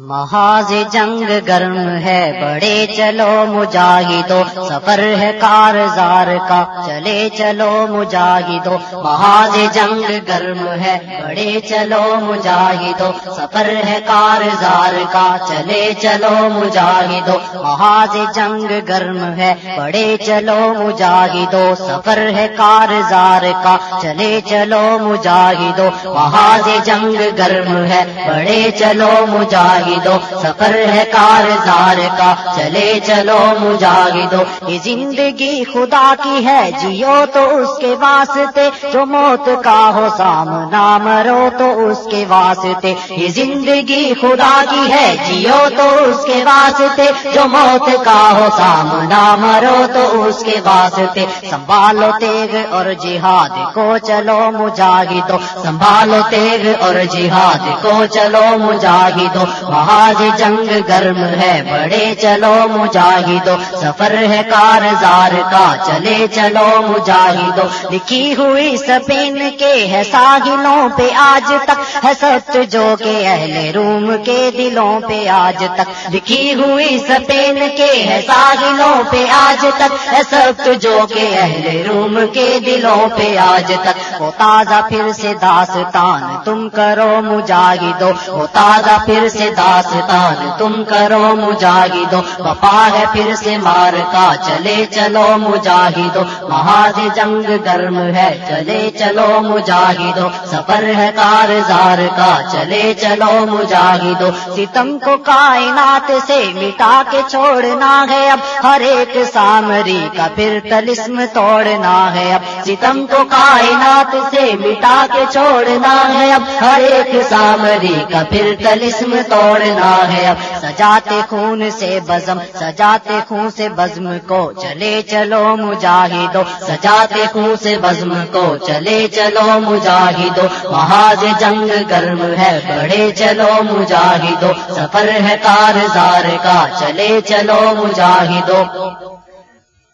محاذ جنگ گرم ہے، بڑے چلو مجاہدو، سفر ہے کارزار کا، چلے چلو مجاہدو، محاذ جنگ گرم ہے، بڑے چلو مجاہدو، سفر ہے کارزار کا، چلے چلو مجاہدو، محاذ جنگ گرم ہے، بڑے چلو مجاہدو، سفر ہے کارزار کا، چلے چلو مجاہدو، محاذ جنگ گرم ہے، بڑے چلو مجاہد دو سفر ہے کارزار کا، چلے چلو مجاہدو یہ زندگی خدا کی ہے، جیو تو اس کے واسطے۔ جو موت کا ہو سامنا مرو تو اس کے واسطے۔ یہ زندگی خدا کی ہے، جیو تو اس کے واسطے۔ جو موت کا ہو سامنا مرو تو اس کے واسطے۔ سنبھالو تیگ اور جہاد کو چلو مجاہدو سنبھالو تیگ اور جہاد کو چلو مجاہدو محاذ جنگ گرم ہے، بڑے چلو مجاہدو۔ سفر ہے کارزار کا، چلے چلو مجاہدو۔ لکھی ہوئی سپین کے ہے ساحلوں پہ آج تک۔ ہے ست جو کہ اہل روم کے دلوں پہ آج تک۔ لکھی ہوئی سپین کے ہے ساحلوں پہ آج تک۔ ہے ست جو کہ اہل روم کے دلوں پہ آج تک۔ وہ تازہ پھر سے داستان تم کرو مجاہدو۔ وہ تازہ پھر سے داستان تم کرو مجاہدو وفا ہے پھر سے مار کا، چلے چلو مجاہدو محاذ جنگ گرم ہے، چلے چلو مجاہدو سفر ہے کارزار کا، چلے چلو مجاہدو ستم کو کائنات سے مٹا کے چھوڑنا ہے اب۔ ہر ایک سامری کا پھر تلسم توڑنا ہے اب۔ ستم کو کائنات سے مٹا کے چھوڑنا ہے اب۔ ہر ایک سامری کا پھر تلسم توڑنا ہے اب۔ سجاتے خون سے بزم، سجاتے خون سے بزم کو چلے چلو مجاہدو۔ سجاتے خون سے بزم کو چلے چلو مجاہدو۔ محاذ جنگ گرم ہے بڑے چلو مجاہدو۔ سفر ہے کارزار کا، چلے چلو مجاہدو۔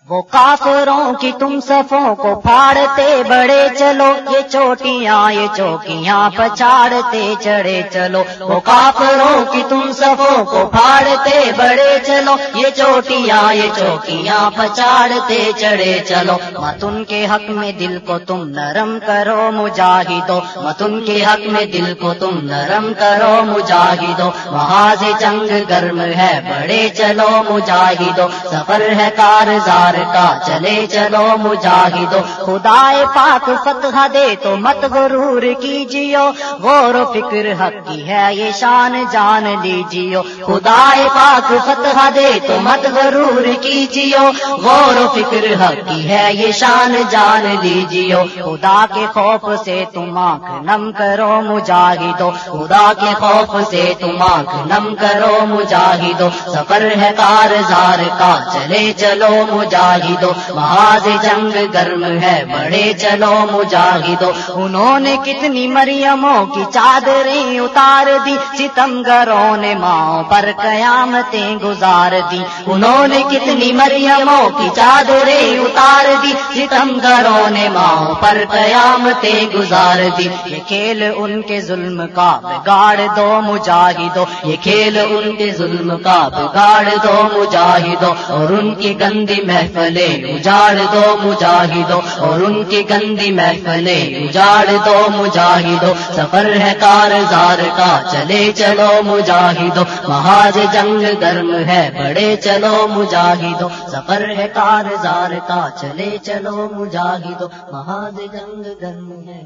وہ کافروں کی تم صفوں کو پھاڑتے بڑے چلو، یہ چوٹیاں، یہ چوکیاں پچاڑتے چڑھے چلو۔ وہ کافروں کی تم صفوں کو پھاڑتے بڑے چلو، یہ چوٹیاں، یہ چوکیاں پچاڑتے چڑھے چلو۔ متن کے حق میں دل کو تم نرم کرو، مجاہدو۔ متن کے حق میں دل کو تم نرم کرو، مجاہدو۔ وہاں سے جنگ گرم ہے بڑے چلو، مجاہدو۔ سفر ہے کارزار کا چلے چلو مجاہدو خدا پاک فتح دے تو مت غرور کیجیو، غور و فکر حق کی ہے یہ شان، جان لیجیو خدا پاک فتح دے تو مت غرور کیجیو، غور و فکر حق کی ہے یہ شان، جان لیجیو، خدا کے خوف سے تم آنکھ نم کرو مجاہدو، خدا کے خوف سے تم آنکھ نم کرو مجاہدو، سفر ہے کارزار کا، چلے چلو مجاہدو مجاہدو۔ محاذ جنگ گرم ہے، بڑے چلو مجاہدو۔ انہوں نے کتنی مریموں کی چادریں اتار دی۔ ستم گروں نے ماں پر قیامتیں گزار دی۔ انہوں نے کتنی مریموں کی چادریں اتار دی۔ ستم گروں نے ماں پر قیامتیں گزار دی۔ یہ کھیل ان کے ظلم کا بگاڑ دو مجاہدو۔ یہ کھیل ان کے ظلم کا بگاڑ دو مجاہدو۔ اور ان کی گندی محفل محفلیں اجاڑ دو مجاہدو، اور ان کی گندی محفلیں اجاڑ دو مجاہدو، سفر ہے کارزار کا، چلے چلو، مجاہدو محاذ جنگ گرم ہے، بڑے چلو، مجاہدو، سفر ہے کارزار کا، چلے چلو، مجاہدو محاذ جنگ گرم ہے